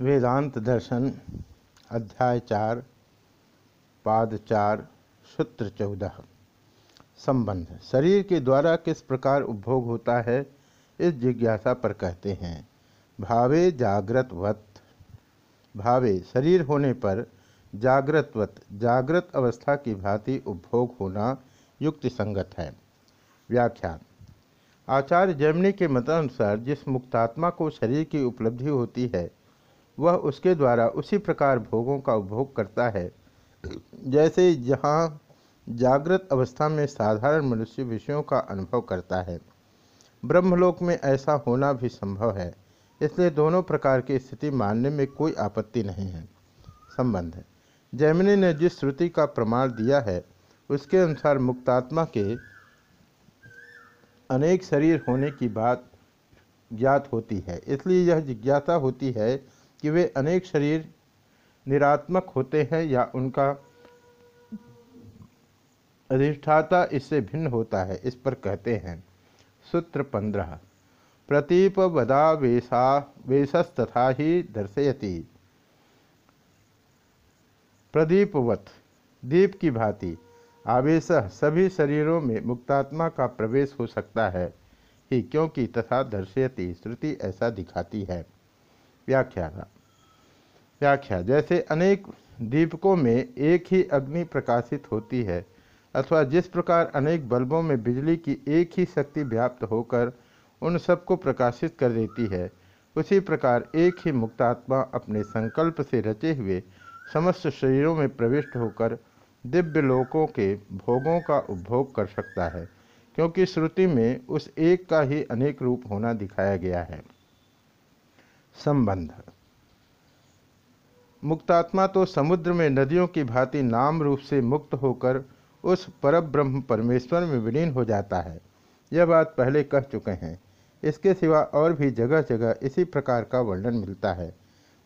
वेदांत दर्शन, अध्याय चार, पाद चार, सूत्र चौदह। संबंध। शरीर के द्वारा किस प्रकार उपभोग होता है, इस जिज्ञासा पर कहते हैं। भावे जागृतवत। भावे, शरीर होने पर जागृतवत। जागृत अवस्था की भांति उपभोग होना युक्ति संगत है। व्याख्यान। आचार्य जैमिनी के मतानुसार जिस मुक्तात्मा को शरीर की उपलब्धि होती है वह उसके द्वारा उसी प्रकार भोगों का उपभोग करता है। जैसे जहाँ जागृत अवस्था में साधारण मनुष्य विषयों का अनुभव करता है, ब्रह्मलोक में ऐसा होना भी संभव है। इसलिए दोनों प्रकार की स्थिति मानने में कोई आपत्ति नहीं है। संबंध जैमिनी ने जिस श्रुति का प्रमाण दिया है, उसके अनुसार मुक्तात्मा के अनेक शरीर होने की बात ज्ञात होती है। इसलिए यह जिज्ञासा होती है कि वे अनेक शरीर निरात्मक होते हैं या उनका अधिष्ठाता इससे भिन्न होता है, इस पर कहते हैं। सूत्र पंद्रह। प्रतीप वदा वेशा, वेशस्तथा ही दर्शयति। प्रदीपवत, दीप की भांति। आवेश सभी शरीरों में मुक्तात्मा का प्रवेश हो सकता है ही, क्योंकि तथा दर्शयति, श्रुति ऐसा दिखाती है। व्याख्या व्याख्या, जैसे अनेक दीपकों में एक ही अग्नि प्रकाशित होती है, अथवा जिस प्रकार अनेक बल्बों में बिजली की एक ही शक्ति व्याप्त होकर उन सबको प्रकाशित कर देती है, उसी प्रकार एक ही मुक्तात्मा अपने संकल्प से रचे हुए समस्त शरीरों में प्रविष्ट होकर दिव्य लोकों के भोगों का उपभोग कर सकता है, क्योंकि श्रुति में उस एक का ही अनेक रूप होना दिखाया गया है। संबंध। मुक्तात्मा तो समुद्र में नदियों की भांति नाम रूप से मुक्त होकर उस परब्रह्म परमेश्वर में विलीन हो जाता है। यह बात पहले कह चुके हैं। इसके सिवा और भी जगह जगह इसी प्रकार का वर्णन मिलता है।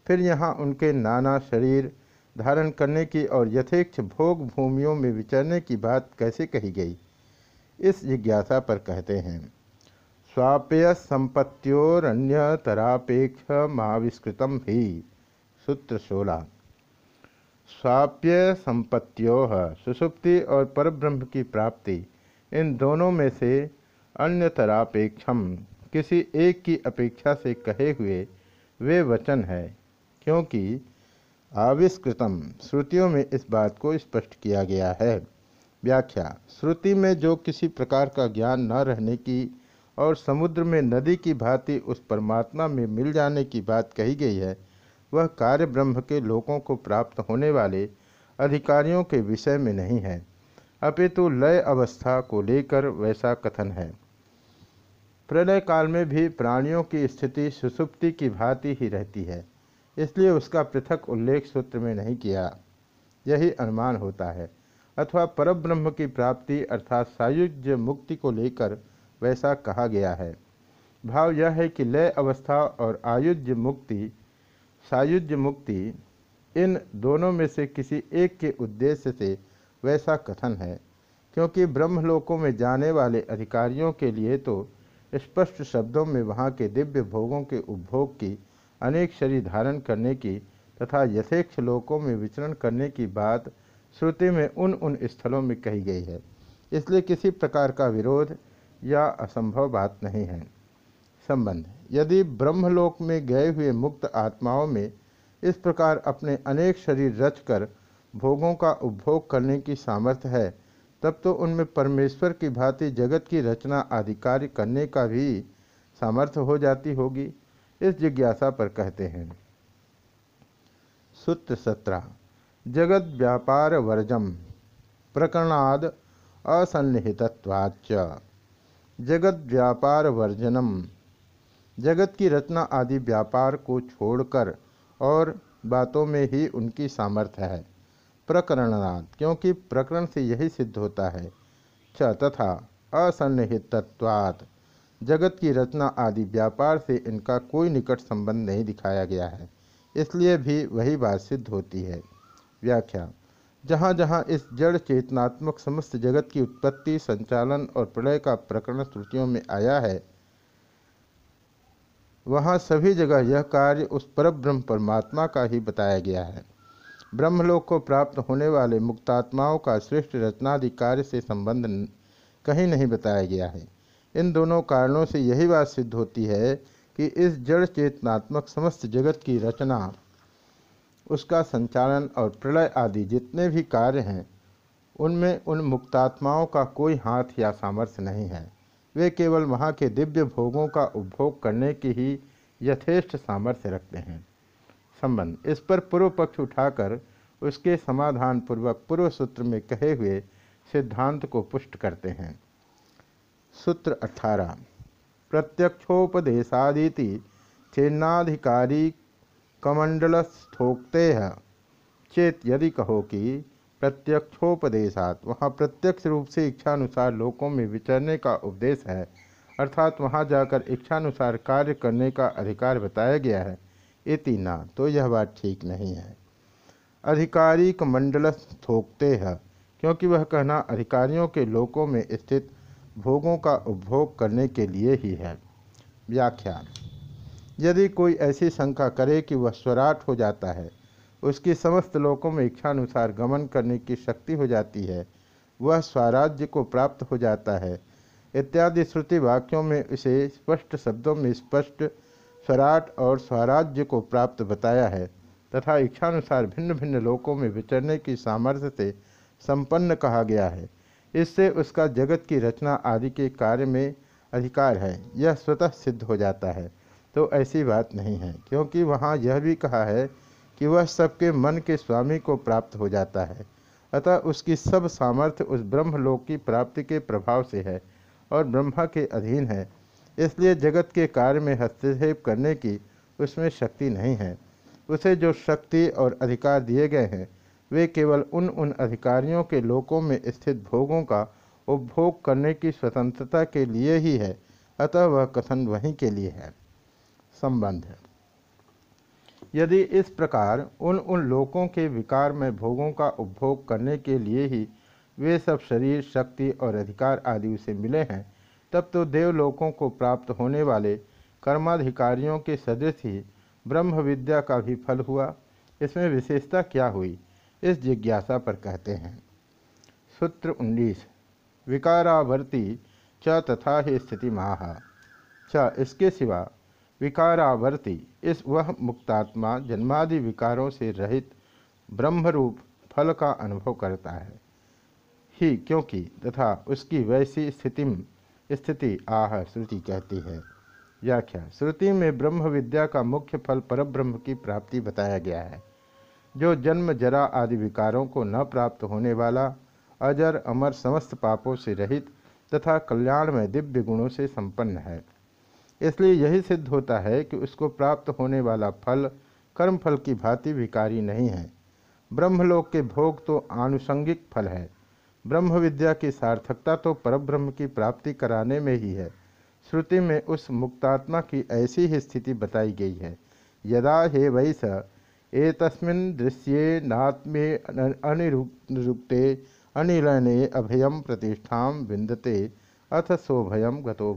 फिर यहाँ उनके नाना शरीर धारण करने की और यथेक्ष भोग भूमियों में विचरने की बात कैसे कही गई? इस जिज्ञासा पर कहते हैं। स्वाप्य संपत्तियोरन्यतरापेक्ष महाविष्कृतम ही। सूत्र सोलह। स्वाप्य संपत्तियों सुसुप्ति और परब्रह्म की प्राप्ति, इन दोनों में से अन्यतरापेक्षम, किसी एक की अपेक्षा से कहे हुए वे वचन है, क्योंकि आविष्कृतम श्रुतियों में इस बात को स्पष्ट किया गया है। व्याख्या, श्रुति में जो किसी प्रकार का ज्ञान न रहने की और समुद्र में नदी की भांति उस परमात्मा में मिल जाने की बात कही गई है, वह कार्य ब्रह्म के लोगों को प्राप्त होने वाले अधिकारियों के विषय में नहीं है। अपितु लय अवस्था को लेकर वैसा कथन है। प्रलय काल में भी प्राणियों की स्थिति सुसुप्ति की भांति ही रहती है, इसलिए उसका पृथक उल्लेख सूत्र में नहीं किया। यही अनुमान होता है। अथवा परब्रह्म की प्राप्ति अर्थात सायुज्य मुक्ति को लेकर वैसा कहा गया है। भाव यह है कि लय अवस्था और आयुज्य मुक्ति, सायुज्य मुक्ति इन दोनों में से किसी एक के उद्देश्य से वैसा कथन है, क्योंकि ब्रह्मलोकों में जाने वाले अधिकारियों के लिए तो स्पष्ट शब्दों में वहाँ के दिव्य भोगों के उपभोग की अनेक शरीर धारण करने की तथा यथेक्ष लोकों में विचरण करने की बात श्रुति में उन उन स्थलों में कही गई है। इसलिए किसी प्रकार का विरोध या असंभव बात नहीं है। संबंध। यदि ब्रह्मलोक में गए हुए मुक्त आत्माओं में इस प्रकार अपने अनेक शरीर रचकर भोगों का उपभोग करने की सामर्थ्य है, तब तो उनमें परमेश्वर की भांति जगत की रचना आदि कार्य करने का भी सामर्थ्य हो जाती होगी, इस जिज्ञासा पर कहते हैं। सूत्र सत्रह। जगत व्यापार वर्जम। प्रकरणाद असन्निहितवाच्च जगत व्यापार वर्जनम। जगत की रचना आदि व्यापार को छोड़कर और बातों में ही उनकी सामर्थ्य है। प्रकरणात् क्योंकि प्रकरण से यही सिद्ध होता है। च, तथा असन्निहितत्वात्। जगत की रचना आदि व्यापार से इनका कोई निकट संबंध नहीं दिखाया गया है, इसलिए भी वही बात सिद्ध होती है। व्याख्या जहाँ जहाँ इस जड़ चेतनात्मक समस्त जगत की उत्पत्ति, संचालन और प्रलय का प्रकरण श्रुतियों में आया है, वहाँ सभी जगह यह कार्य उस पर ब्रह्म परमात्मा का ही बताया गया है। ब्रह्मलोक को प्राप्त होने वाले मुक्तात्माओं का श्रेष्ठ रचनादि कार्य से संबंध कहीं नहीं बताया गया है। इन दोनों कारणों से यही बात सिद्ध होती है कि इस जड़ चेतनात्मक समस्त जगत की रचना उसका संचालन और प्रलय आदि जितने भी कार्य हैं, उनमें उन मुक्तात्माओं का कोई हाथ या सामर्थ्य नहीं है। वे केवल वहाँ के दिव्य भोगों का उपभोग करने की ही यथेष्ट सामर्थ्य रखते हैं। संबंध, इस पर पूर्व पक्ष उठाकर उसके समाधान पूर्वक पूर्व सूत्र में कहे हुए सिद्धांत को पुष्ट करते हैं। सूत्र अठारह, प्रत्यक्षोपदेशादीति चेन्नाधिकारी कमंडलस्थोक्ते चेत यदि कहो कि प्रत्यक्षोपदेशात, वहाँ प्रत्यक्ष रूप से इच्छानुसार लोकों में विचरने का उपदेश है, अर्थात वहाँ जाकर इच्छानुसार कार्य करने का अधिकार बताया गया है, इति ना तो यह बात ठीक नहीं है। अधिकारी मंडल थोकते हैं, क्योंकि वह कहना अधिकारियों के लोकों में स्थित भोगों का उपभोग करने के लिए ही है। व्याख्या यदि कोई ऐसी शंका करे कि वह स्वराट हो जाता है, उसकी समस्त लोकों में इच्छानुसार गमन करने की शक्ति हो जाती है, वह स्वराज्य को प्राप्त हो जाता है। इत्यादि श्रुति वाक्यों में इसे स्पष्ट शब्दों में स्पष्ट स्वराट और स्वराज्य को प्राप्त बताया है, तथा इच्छानुसार भिन्न भिन्न लोकों में विचरने की सामर्थ्य से संपन्न कहा गया है। इससे उसका जगत की रचना आदि के कार्य में अधिकार है, यह स्वतः सिद्ध हो जाता है। तो ऐसी बात नहीं है, क्योंकि वहाँ यह भी कहा है कि वह सबके मन के स्वामी को प्राप्त हो जाता है। अतः उसकी सब सामर्थ्य उस ब्रह्मलोक की प्राप्ति के प्रभाव से है और ब्रह्मा के अधीन है। इसलिए जगत के कार्य में हस्तक्षेप करने की उसमें शक्ति नहीं है। उसे जो शक्ति और अधिकार दिए गए हैं, वे केवल उन उन अधिकारियों के लोकों में स्थित भोगों का उपभोग करने की स्वतंत्रता के लिए ही है। अतः वह कथन वहीं के लिए है। संबंध यदि इस प्रकार उन उन लोकों के विकार में भोगों का उपभोग करने के लिए ही वे सब शरीर, शक्ति और अधिकार आदि उसे मिले हैं, तब तो देवलोकों को प्राप्त होने वाले कर्माधिकारियों के सदृश ही ब्रह्म विद्या का भी फल हुआ। इसमें विशेषता क्या हुई? इस जिज्ञासा पर कहते हैं। सूत्र उन्नीस, विकारावर्ती च तथा ही स्थिति माह च, इसके सिवा विकारावर्ती। इस वह मुक्तात्मा जन्मादि विकारों से रहित ब्रह्मरूप फल का अनुभव करता है। ही क्योंकि तथा उसकी वैसी स्थिति स्थिति आह श्रुति कहती है। व्याख्या, श्रुति में ब्रह्म विद्या का मुख्य फल परब्रह्म की प्राप्ति बताया गया है। जो जन्म जरा आदि विकारों को न प्राप्त होने वाला, अजर, अमर समस्त पापों से रहित तथा कल्याण में दिव्य गुणों से संपन्न है। इसलिए यही सिद्ध होता है कि उसको प्राप्त होने वाला फल कर्म फल की भांति विकारी नहीं है। ब्रह्मलोक के भोग तो आनुषंगिक फल है। ब्रह्म विद्या की सार्थकता तो परब्रह्म की प्राप्ति कराने में ही है। श्रुति में उस मुक्तात्मा की ऐसी ही स्थिति बताई गई है। यदा हे वैस, एतस्मिन् दृश्ये नात्मे अनिरुक्ते, अनिलने अभयम प्रतिष्ठा विंदते अथ सोभयम गतो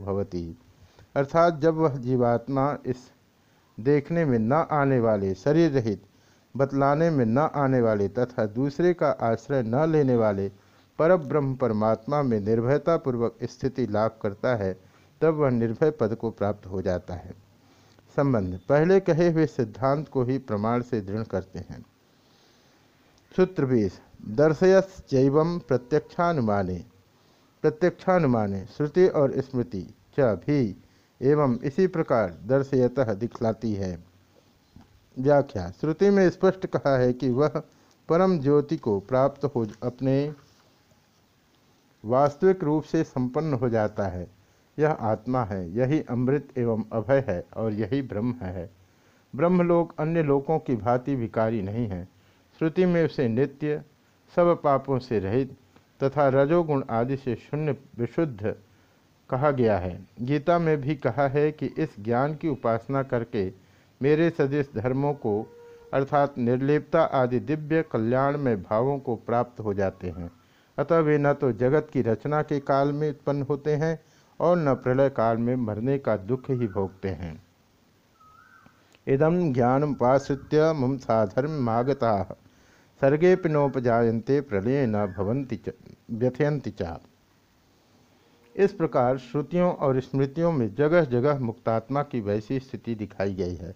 अर्थात जब वह जीवात्मा इस देखने में न आने वाले शरीर रहित, बतलाने में न आने वाले तथा दूसरे का आश्रय न लेने वाले पर ब्रह्म परमात्मा में निर्भयतापूर्वक स्थिति लाभ करता है, तब वह निर्भय पद को प्राप्त हो जाता है। संबंध, पहले कहे हुए सिद्धांत को ही प्रमाण से दृढ़ करते हैं। सूत्र बीस दर्शयस्व प्रत्यक्षानुमाने प्रत्यक्षानुमाने, श्रुति और स्मृति, च भी एवं इसी प्रकार दर्शयत दिखलाती है। व्याख्या। श्रुति में स्पष्ट कहा है कि वह परम ज्योति को प्राप्त हो अपने वास्तविक रूप से संपन्न हो जाता है। यह आत्मा है, यही अमृत एवं अभय है और यही ब्रह्म है। ब्रह्मलोक अन्य लोकों की भांति विकारी नहीं है। श्रुति में उसे नित्य, सब पापों से रहित तथा रजोगुण आदि से शून्य, विशुद्ध कहा गया है। गीता में भी कहा है कि इस ज्ञान की उपासना करके मेरे सदृश धर्मों को, अर्थात निर्लिप्ता आदि दिव्य कल्याण में भावों को प्राप्त हो जाते हैं। अतः वे न तो जगत की रचना के काल में उत्पन्न होते हैं और न प्रलय काल में मरने का दुख ही भोगते हैं। इदम ज्ञानमुपाश्रित्य मुम साधर्मागता सर्गे नोपजायन्ते प्रलय न भवंति व्यथयंति चा। इस प्रकार श्रुतियों और स्मृतियों में जगह जगह मुक्तात्मा की वैसी स्थिति दिखाई गई है।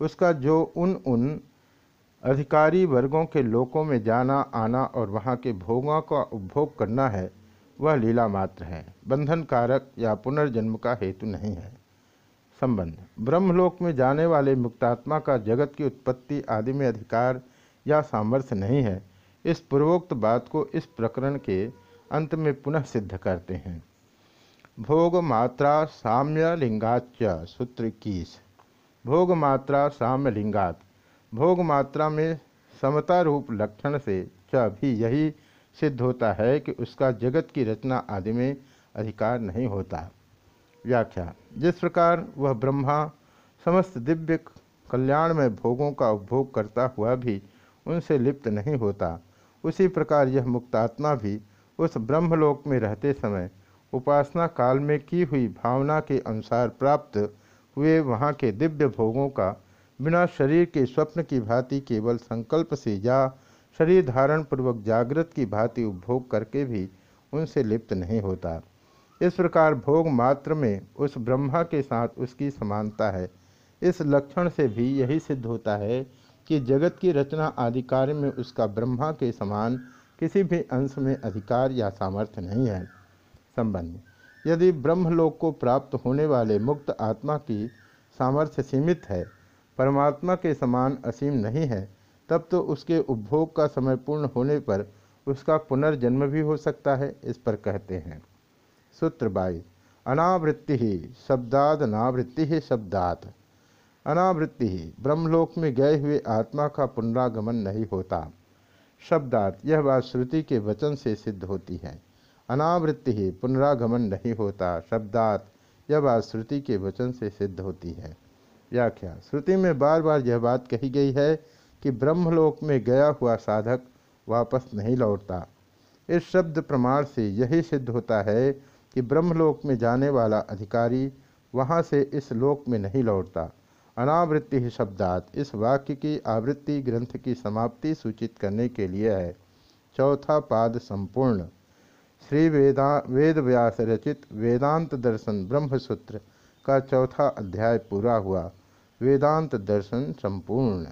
उसका जो उन उन अधिकारी वर्गों के लोकों में जाना, आना और वहाँ के भोगों का उपभोग करना है, वह लीला मात्र है। बंधन कारक या पुनर्जन्म का हेतु नहीं है। संबंध। ब्रह्मलोक में जाने वाले मुक्तात्मा का जगत की उत्पत्ति आदि में अधिकार या सामर्थ्य नहीं है। इस पूर्वोक्त बात को इस प्रकरण के अंत में पुनः सिद्ध करते हैं। भोग मात्रा साम्य लिंगाच सूत्र इक्कीस भोग मात्रा साम्य लिंगात भोग मात्रा में समता रूप लक्षण से च भी यही सिद्ध होता है कि उसका जगत की रचना आदि में अधिकार नहीं होता। व्याख्या। जिस प्रकार वह ब्रह्मा समस्त दिव्य कल्याण में भोगों का उपभोग करता हुआ भी उनसे लिप्त नहीं होता, उसी प्रकार यह मुक्तात्मा भी उस ब्रह्मलोक में रहते समय उपासना काल में की हुई भावना के अनुसार प्राप्त हुए वहाँ के दिव्य भोगों का, बिना शरीर के स्वप्न की भांति केवल संकल्प से या शरीर धारण पूर्वक जागृत की भांति उपभोग करके भी उनसे लिप्त नहीं होता। इस प्रकार भोग मात्र में उस ब्रह्मा के साथ उसकी समानता है। इस लक्षण से भी यही सिद्ध होता है कि जगत की रचना आदि कार्य में उसका ब्रह्मा के समान किसी भी अंश में अधिकार या सामर्थ्य नहीं है। संबंध यदि ब्रह्मलोक को प्राप्त होने वाले मुक्त आत्मा की सामर्थ्य सीमित है, परमात्मा के समान असीम नहीं है, तब तो उसके उपभोग का समय पूर्ण होने पर उसका पुनर्जन्म भी हो सकता है, इस पर कहते हैं। सूत्र बाईस, अनावृत्ति ही शब्दाद अनावृत्ति ही शब्दात अनावृत्ति ही ब्रह्मलोक में गए हुए आत्मा का पुनरागमन नहीं होता। शब्दात यह बात श्रुति के वचन से सिद्ध होती है। अनावृत्ति ही पुनरागमन नहीं होता शब्दात यह बात श्रुति के वचन से सिद्ध होती है। व्याख्या, श्रुति में बार बार यह बात कही गई है कि ब्रह्मलोक में गया हुआ साधक वापस नहीं लौटता। इस शब्द प्रमाण से यही सिद्ध होता है कि ब्रह्मलोक में जाने वाला अधिकारी वहाँ से इस लोक में नहीं लौटता। अनावृत्ति ही शब्दात इस वाक्य की आवृत्ति ग्रंथ की समाप्ति सूचित करने के लिए है। चौथा पाद संपूर्ण। श्री वेदा वेद व्यास रचित वेदांत दर्शन ब्रह्मसूत्र का चौथा अध्याय पूरा हुआ। वेदांत दर्शन संपूर्ण।